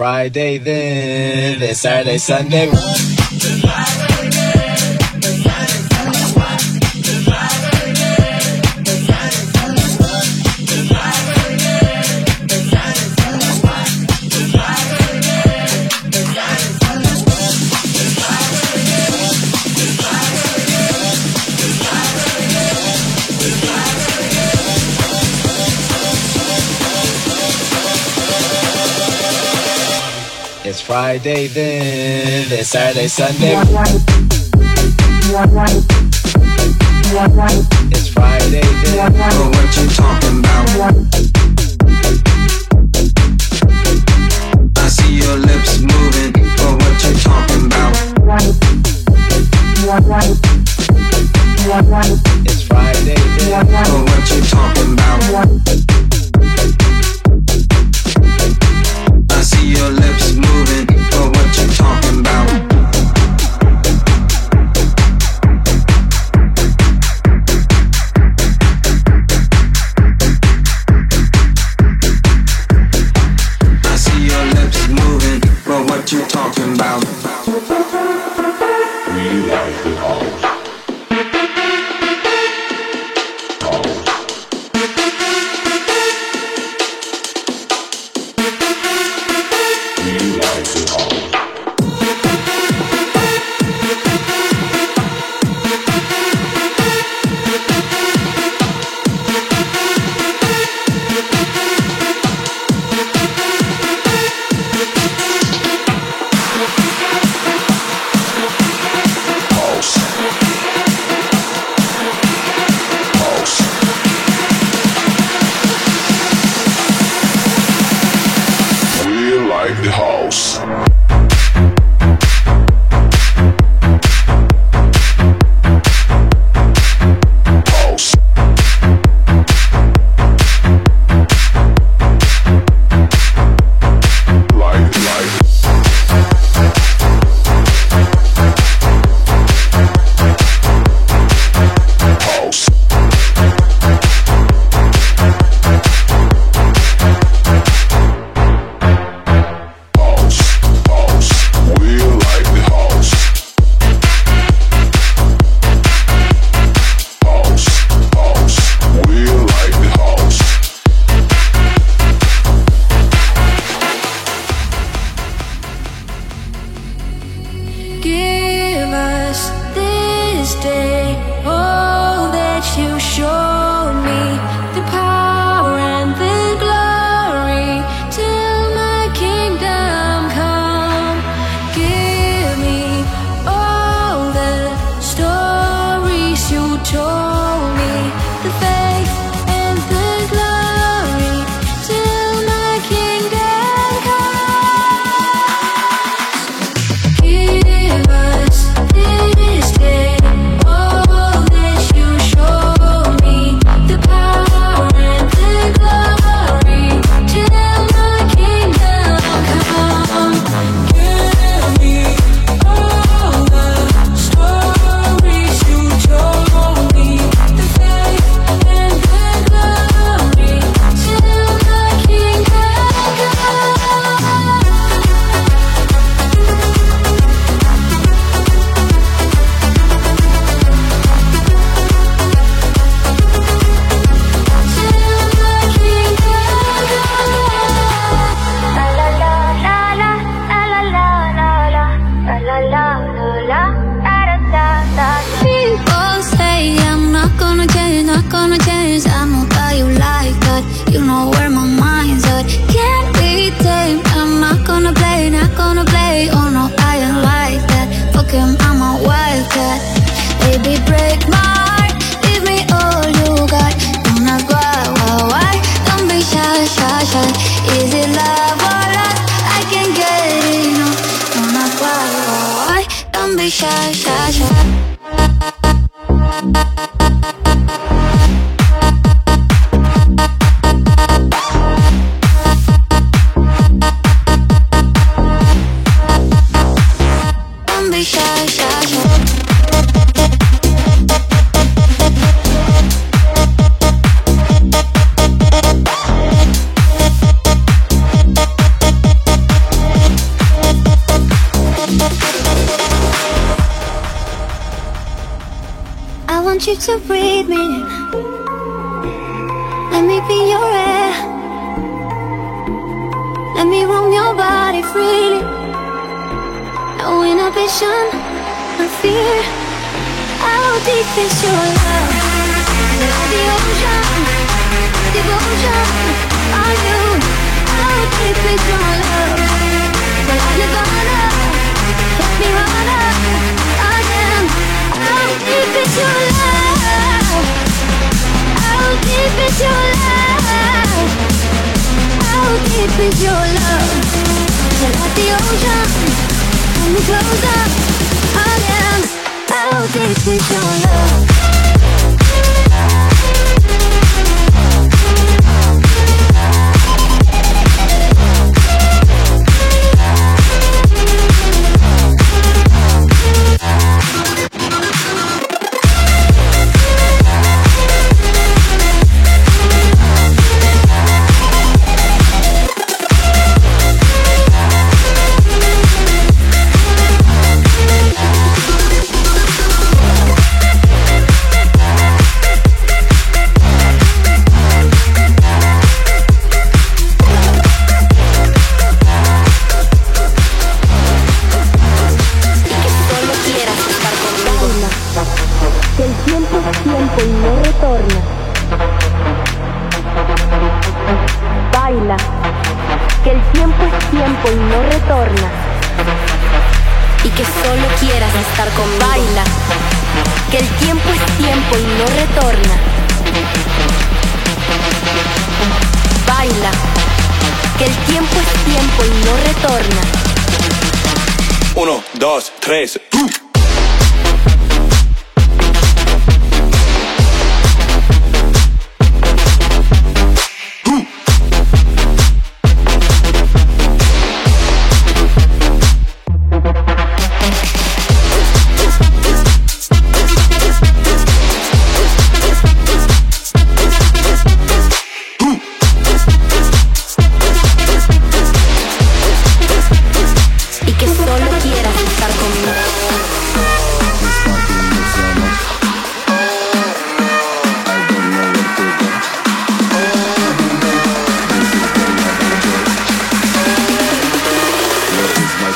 Friday then. It's Saturday, Sunday. It's Friday then. It's Saturday, Sunday. It's Friday then. But what you talking about? I see your lips moving. But what you talking about? It's Friday then. But what you talking about?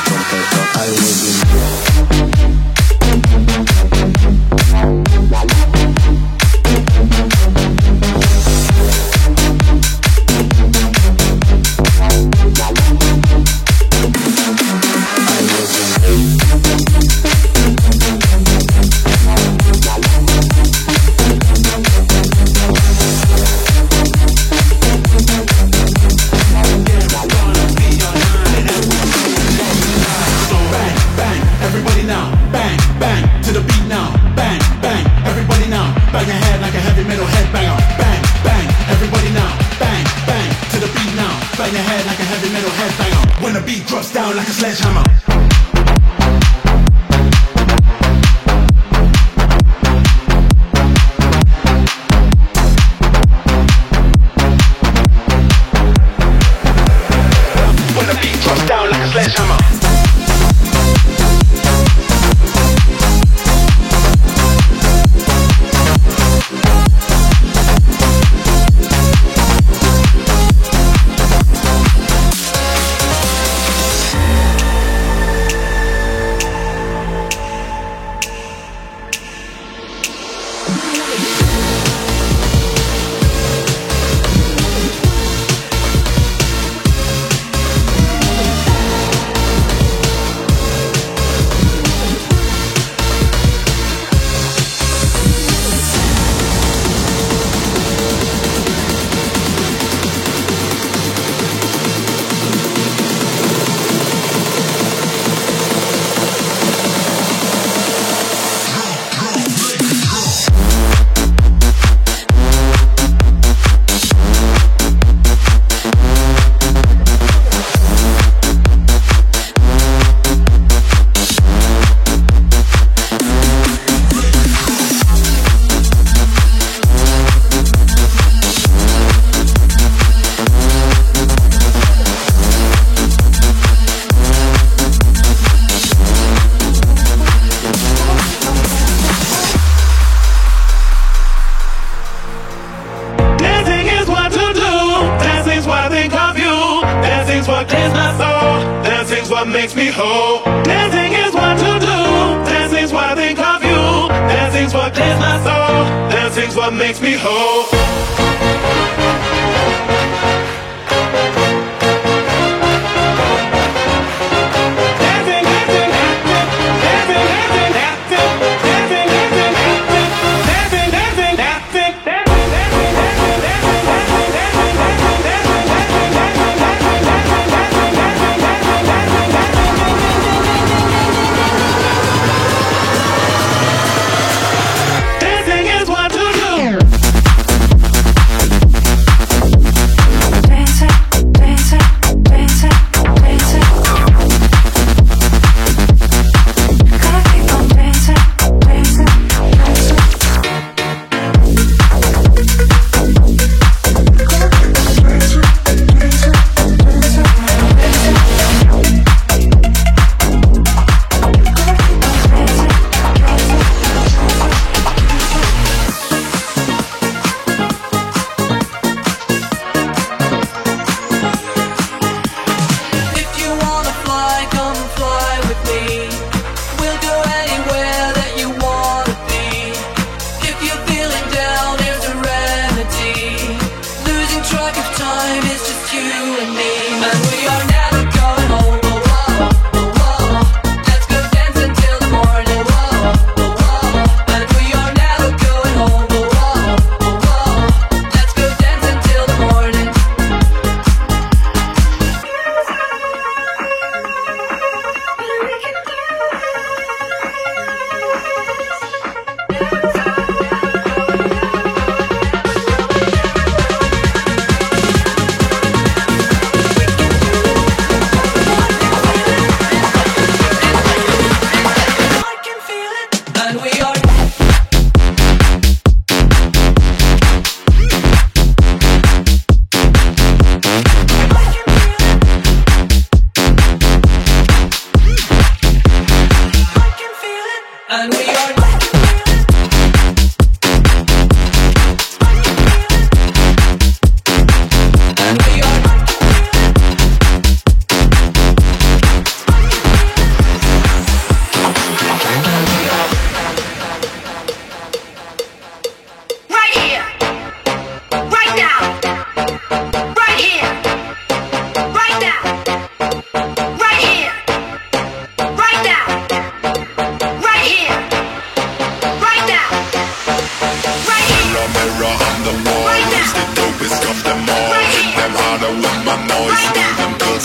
from I will be strong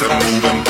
and moving.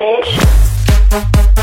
Beijo.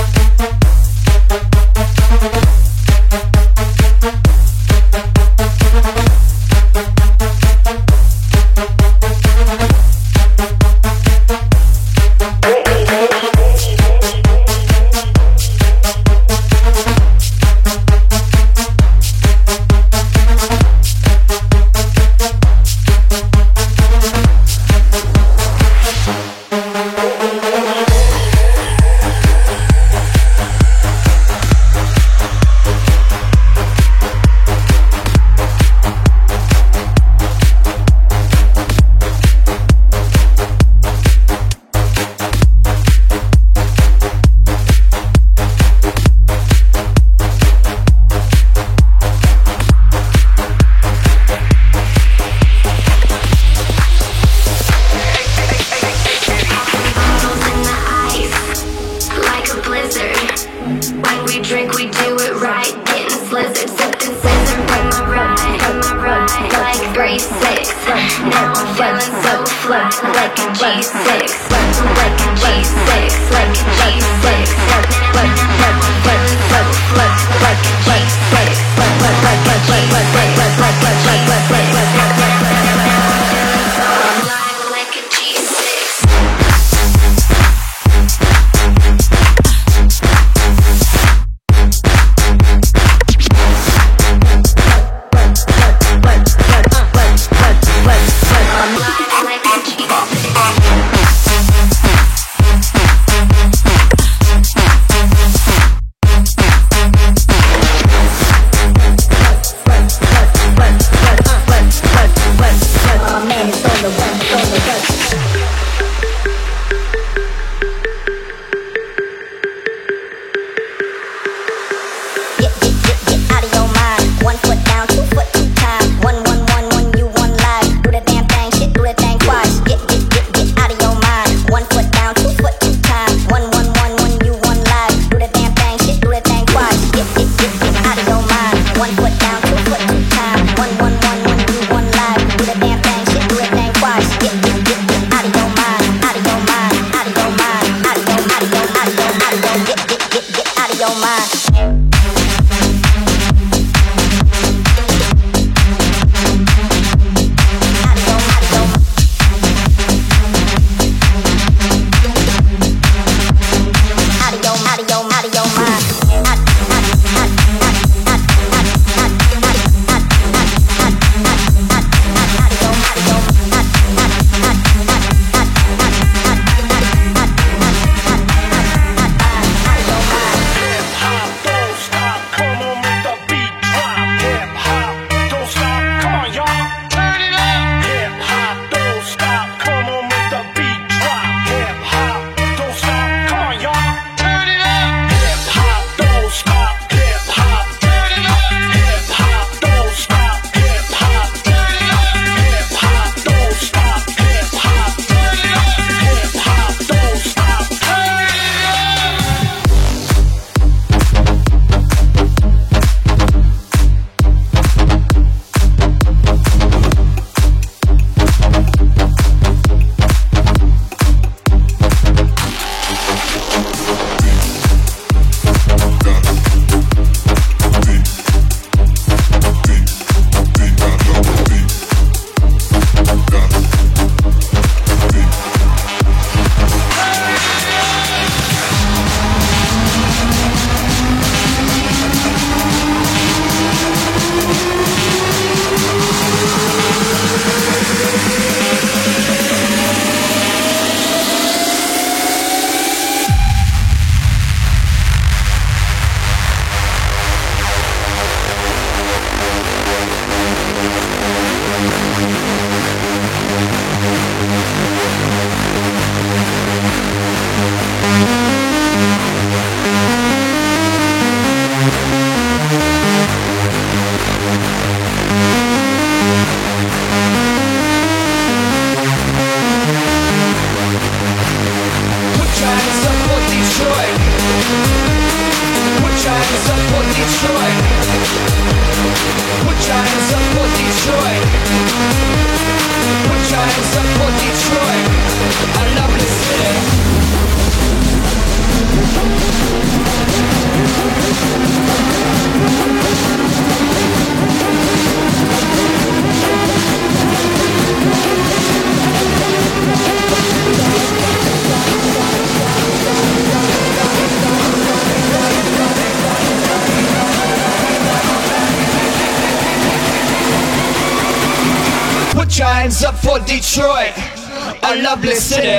Detroit, a lovely city.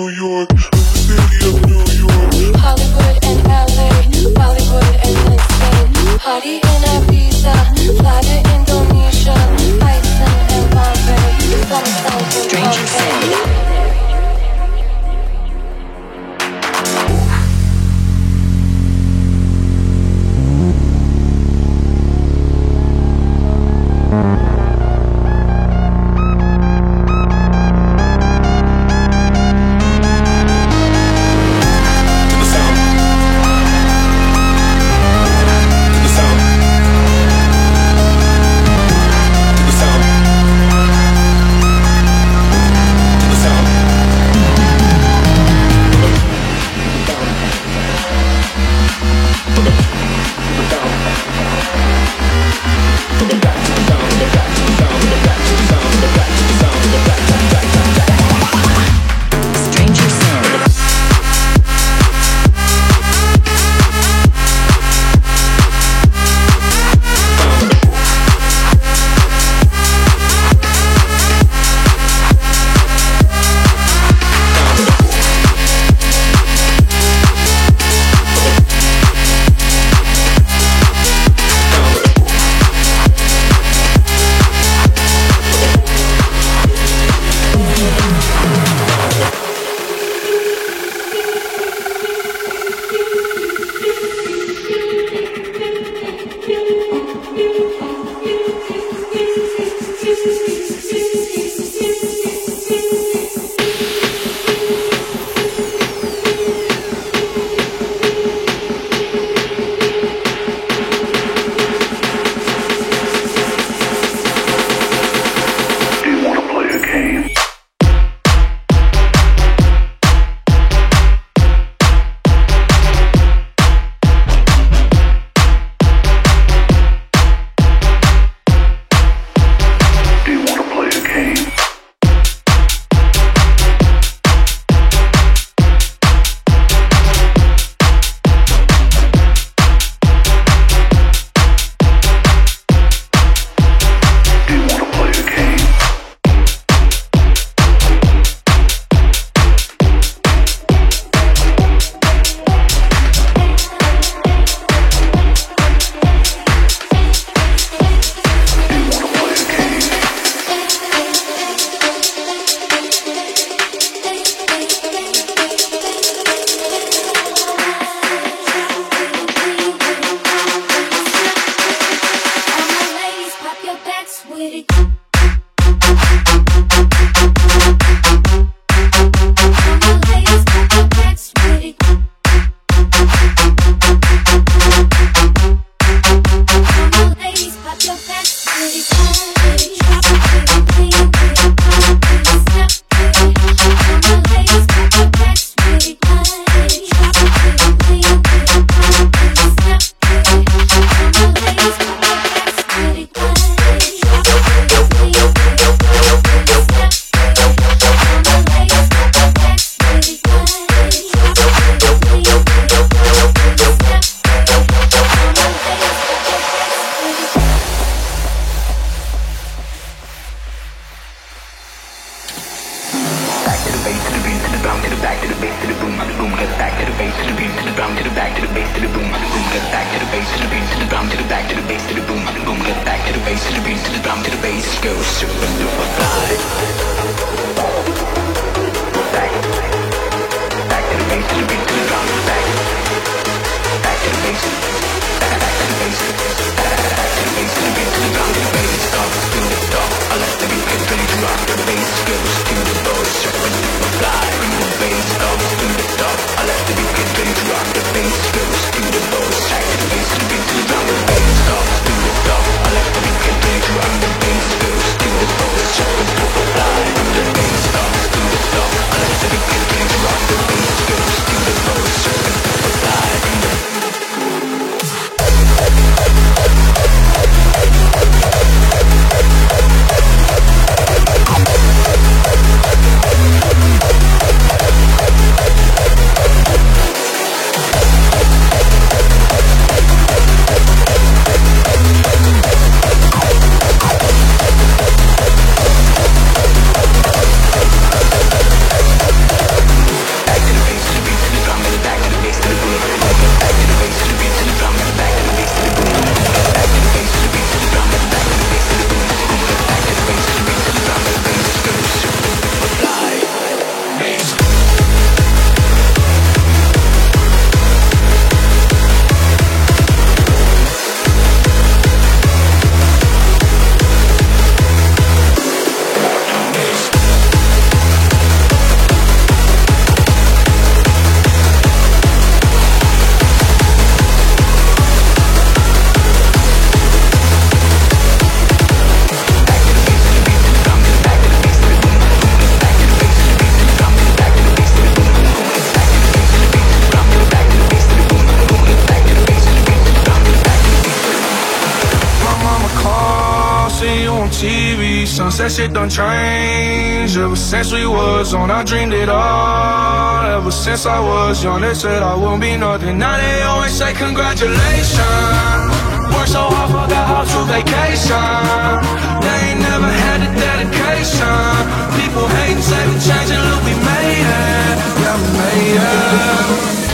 New York, shit done changed. Ever since we was on, I dreamed it all. Ever since I was young, they said I won't be nothing. Now they always say congratulations. Worked so hard, for that how to vacation. They ain't never had the dedication. People hating, say we changing, look we made it. Yeah, we made it.